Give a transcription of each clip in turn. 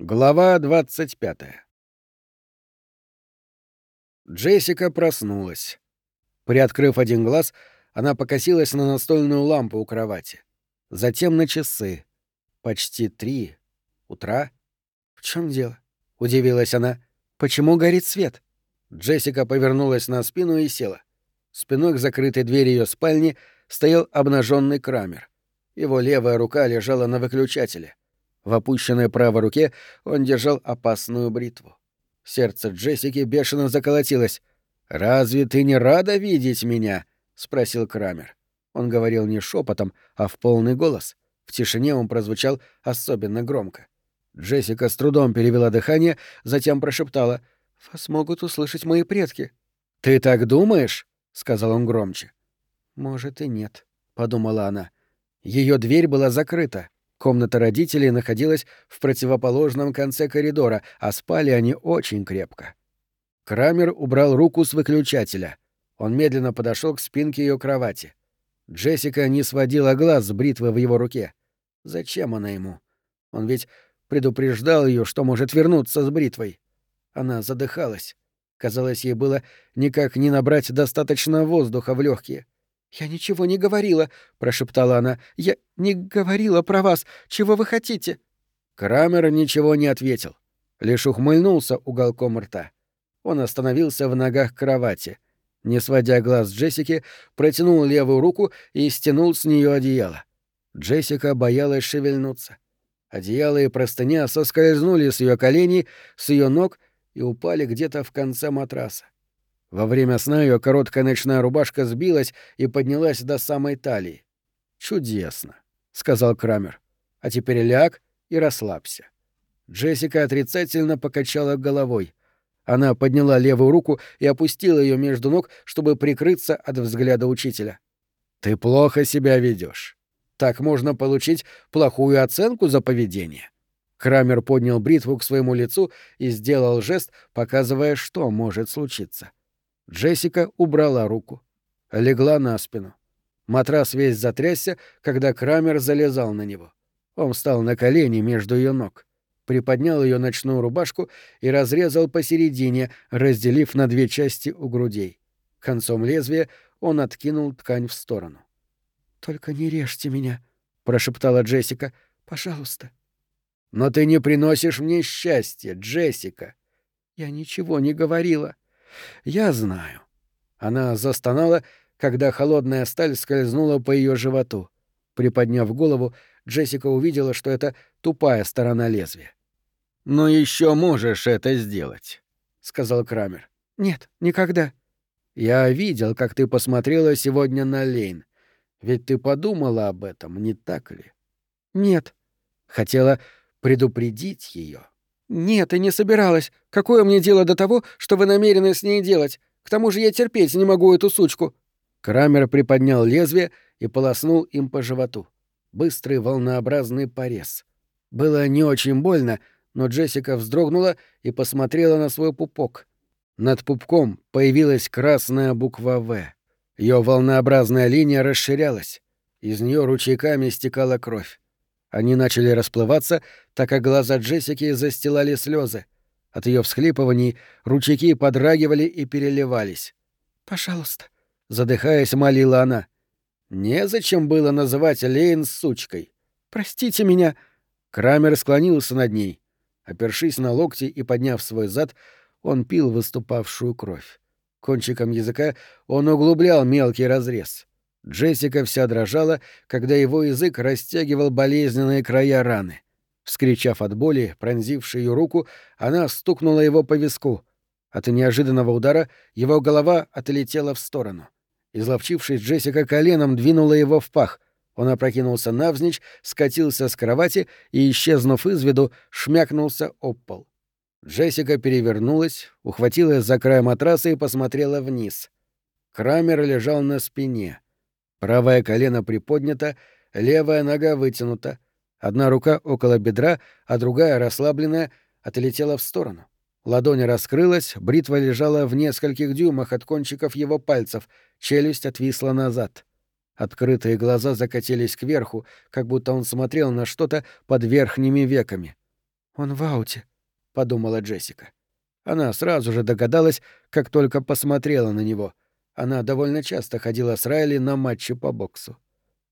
Глава 25. Джессика проснулась. Приоткрыв один глаз, она покосилась на настольную лампу у кровати. Затем на часы. Почти три. Утра. В чем дело? Удивилась она. Почему горит свет? Джессика повернулась на спину и села. Спиной к закрытой двери ее спальни стоял обнаженный Крамер. Его левая рука лежала на выключателе. В опущенной правой руке он держал опасную бритву. Сердце Джессики бешено заколотилось. «Разве ты не рада видеть меня?» — спросил Крамер. Он говорил не шепотом, а в полный голос. В тишине он прозвучал особенно громко. Джессика с трудом перевела дыхание, затем прошептала. «Вас могут услышать мои предки». «Ты так думаешь?» — сказал он громче. «Может, и нет», — подумала она. Ее дверь была закрыта. Комната родителей находилась в противоположном конце коридора, а спали они очень крепко. Крамер убрал руку с выключателя. Он медленно подошел к спинке ее кровати. Джессика не сводила глаз с бритвы в его руке. Зачем она ему? Он ведь предупреждал ее, что может вернуться с бритвой. Она задыхалась. Казалось, ей было никак не набрать достаточно воздуха в легкие. «Я ничего не говорила», — прошептала она. «Я не говорила про вас. Чего вы хотите?» Крамер ничего не ответил, лишь ухмыльнулся уголком рта. Он остановился в ногах кровати. Не сводя глаз Джессики, протянул левую руку и стянул с нее одеяло. Джессика боялась шевельнуться. Одеяло и простыня соскользнули с ее коленей, с ее ног и упали где-то в конце матраса. Во время сна ее короткая ночная рубашка сбилась и поднялась до самой талии. «Чудесно», — сказал Крамер. «А теперь ляг и расслабься». Джессика отрицательно покачала головой. Она подняла левую руку и опустила ее между ног, чтобы прикрыться от взгляда учителя. «Ты плохо себя ведешь. Так можно получить плохую оценку за поведение». Крамер поднял бритву к своему лицу и сделал жест, показывая, что может случиться. Джессика убрала руку. Легла на спину. Матрас весь затрясся, когда Крамер залезал на него. Он встал на колени между ее ног, приподнял ее ночную рубашку и разрезал посередине, разделив на две части у грудей. Концом лезвия он откинул ткань в сторону. «Только не режьте меня», — прошептала Джессика. «Пожалуйста». «Но ты не приносишь мне счастья, Джессика». «Я ничего не говорила». «Я знаю». Она застонала, когда холодная сталь скользнула по ее животу. Приподняв голову, Джессика увидела, что это тупая сторона лезвия. «Но еще можешь это сделать», — сказал Крамер. «Нет, никогда». «Я видел, как ты посмотрела сегодня на Лейн. Ведь ты подумала об этом, не так ли?» «Нет». Хотела предупредить ее. «Нет, и не собиралась. Какое мне дело до того, что вы намерены с ней делать? К тому же я терпеть не могу эту сучку». Крамер приподнял лезвие и полоснул им по животу. Быстрый волнообразный порез. Было не очень больно, но Джессика вздрогнула и посмотрела на свой пупок. Над пупком появилась красная буква «В». Ее волнообразная линия расширялась. Из нее ручейками стекала кровь. Они начали расплываться, так как глаза Джессики застилали слезы. От ее всхлипываний ручейки подрагивали и переливались. «Пожалуйста», — задыхаясь, молила она. Незачем было называть Лейн сучкой. «Простите меня». Крамер склонился над ней. Опершись на локти и подняв свой зад, он пил выступавшую кровь. Кончиком языка он углублял мелкий разрез. Джессика вся дрожала, когда его язык растягивал болезненные края раны. Вскричав от боли, пронзившей ее руку, она стукнула его по виску. От неожиданного удара его голова отлетела в сторону. Изловчившись, Джессика коленом двинула его в пах. Он опрокинулся навзничь, скатился с кровати и, исчезнув из виду, шмякнулся об пол. Джессика перевернулась, ухватилась за край матраса и посмотрела вниз. Крамер лежал на спине — Правое колено приподнято, левая нога вытянута. Одна рука около бедра, а другая, расслабленная, отлетела в сторону. Ладонь раскрылась, бритва лежала в нескольких дюймах от кончиков его пальцев, челюсть отвисла назад. Открытые глаза закатились кверху, как будто он смотрел на что-то под верхними веками. «Он в ауте», — подумала Джессика. Она сразу же догадалась, как только посмотрела на него. Она довольно часто ходила с Райли на матчи по боксу.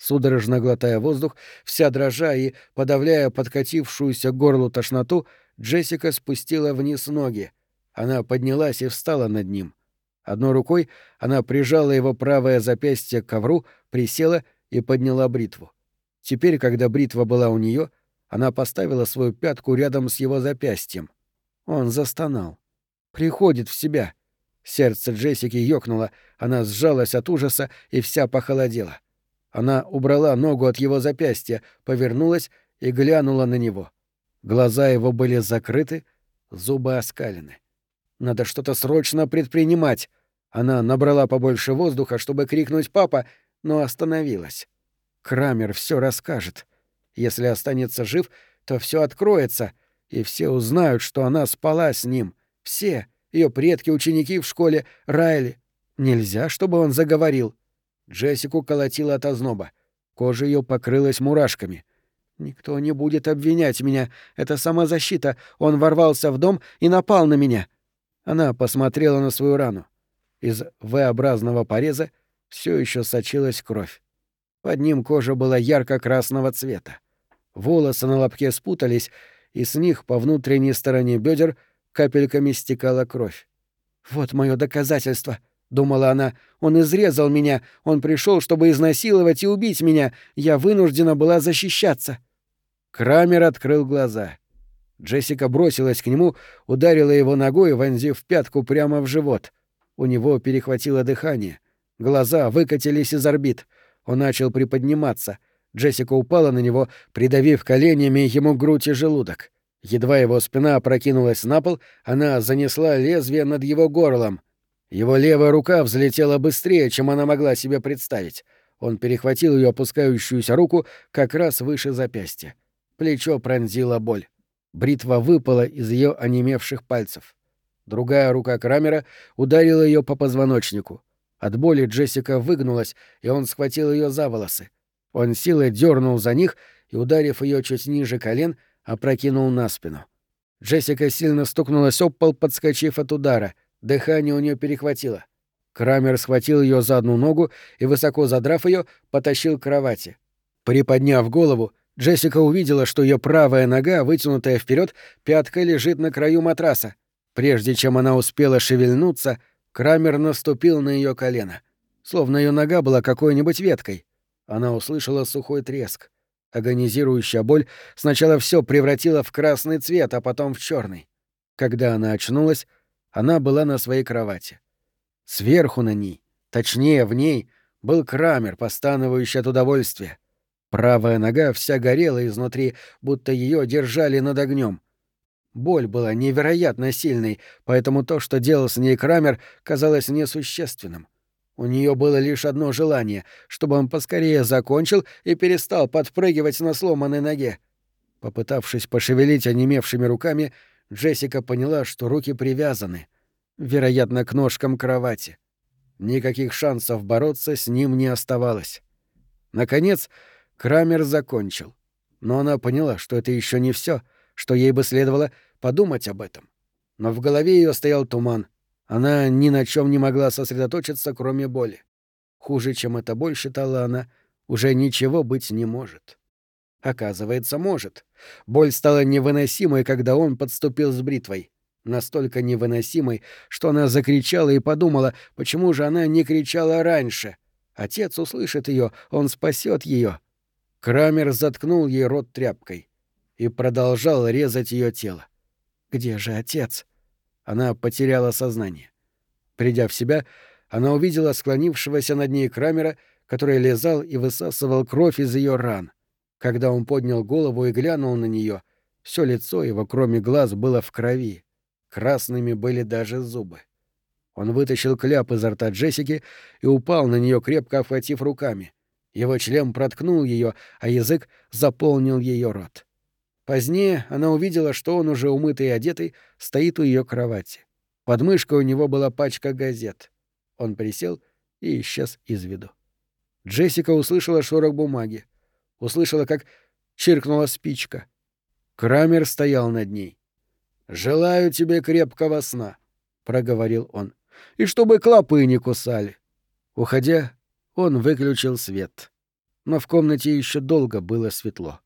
Судорожно глотая воздух, вся дрожа и подавляя подкатившуюся горлу тошноту, Джессика спустила вниз ноги. Она поднялась и встала над ним. Одной рукой она прижала его правое запястье к ковру, присела и подняла бритву. Теперь, когда бритва была у нее, она поставила свою пятку рядом с его запястьем. Он застонал. Приходит в себя. Сердце Джессики ёкнуло, она сжалась от ужаса и вся похолодела. — она убрала ногу от его запястья, повернулась и глянула на него. Глаза его были закрыты, зубы оскалены. Надо что-то срочно предпринимать. Она набрала побольше воздуха, чтобы крикнуть «папа», но остановилась. Крамер все расскажет. Если останется жив, то все откроется, и все узнают, что она спала с ним. Все, ее предки, ученики в школе, Райли. Нельзя, чтобы он заговорил. Джессику колотило от озноба. Кожа ее покрылась мурашками. «Никто не будет обвинять меня. Это самозащита. Он ворвался в дом и напал на меня». Она посмотрела на свою рану. Из V-образного пореза все еще сочилась кровь. Под ним кожа была ярко-красного цвета. Волосы на лобке спутались, и с них по внутренней стороне бедер капельками стекала кровь. «Вот мое доказательство», — думала она, — «он изрезал меня, он пришел, чтобы изнасиловать и убить меня, я вынуждена была защищаться». Крамер открыл глаза. Джессика бросилась к нему, ударила его ногой, вонзив пятку прямо в живот. У него перехватило дыхание. Глаза выкатились из орбит. Он начал приподниматься. Джессика упала на него, придавив коленями ему грудь и желудок. Едва его спина опрокинулась на пол, она занесла лезвие над его горлом — его левая рука взлетела быстрее, чем она могла себе представить. Он перехватил ее опускающуюся руку как раз выше запястья. Плечо пронзила боль. Бритва выпала из ее онемевших пальцев. Другая рука Крамера ударила ее по позвоночнику. От боли Джессика выгнулась, и он схватил ее за волосы. Он силой дернул за них и, ударив ее чуть ниже колен, опрокинул на спину. Джессика сильно стукнулась об пол, подскочив от удара — Дыхание у нее перехватило. Крамер схватил ее за одну ногу и, высоко задрав ее, потащил к кровати. Приподняв голову, Джессика увидела, что ее правая нога, вытянутая вперед, пятка лежит на краю матраса. Прежде чем она успела шевельнуться, Крамер наступил на ее колено. Словно ее нога была какой-нибудь веткой. Она услышала сухой треск. Агонизирующая боль сначала все превратила в красный цвет, а потом в черный. Когда она очнулась, она была на своей кровати. Сверху на ней, точнее в ней, был Крамер, постановающий от удовольствия. Правая нога вся горела изнутри, будто ее держали над огнем. Боль была невероятно сильной, поэтому то, что делал с ней Крамер, казалось несущественным. У нее было лишь одно желание, чтобы он поскорее закончил и перестал подпрыгивать на сломанной ноге. Попытавшись пошевелить онемевшими руками, Джессика поняла, что руки привязаны, вероятно, к ножкам кровати. Никаких шансов бороться с ним не оставалось. Наконец, Крамер закончил. Но она поняла, что это еще не все, что ей бы следовало подумать об этом. Но в голове ее стоял туман. Она ни на чем не могла сосредоточиться, кроме боли. Хуже, чем эта боль, считала она, уже ничего быть не может. Оказывается, может. Боль стала невыносимой, когда он подступил с бритвой. Настолько невыносимой, что она закричала и подумала, почему же она не кричала раньше. Отец услышит ее, он спасет ее. Крамер заткнул ей рот тряпкой и продолжал резать ее тело. Где же отец? Она потеряла сознание. Придя в себя, она увидела склонившегося над ней Крамера, который лизал и высасывал кровь из ее ран. Когда он поднял голову и глянул на нее, все лицо его, кроме глаз, было в крови. Красными были даже зубы. Он вытащил кляп изо рта Джессики и упал на нее, крепко охватив руками. Его член проткнул ее, а язык заполнил ее рот. Позднее она увидела, что он уже умытый и одетый стоит у ее кровати. Под мышкой у него была пачка газет. Он присел и исчез из виду. Джессика услышала шорох бумаги услышала, как чиркнула спичка. Крамер стоял над ней. «Желаю тебе крепкого сна», — проговорил он, — «и чтобы клопы не кусали». Уходя, он выключил свет. Но в комнате еще долго было светло.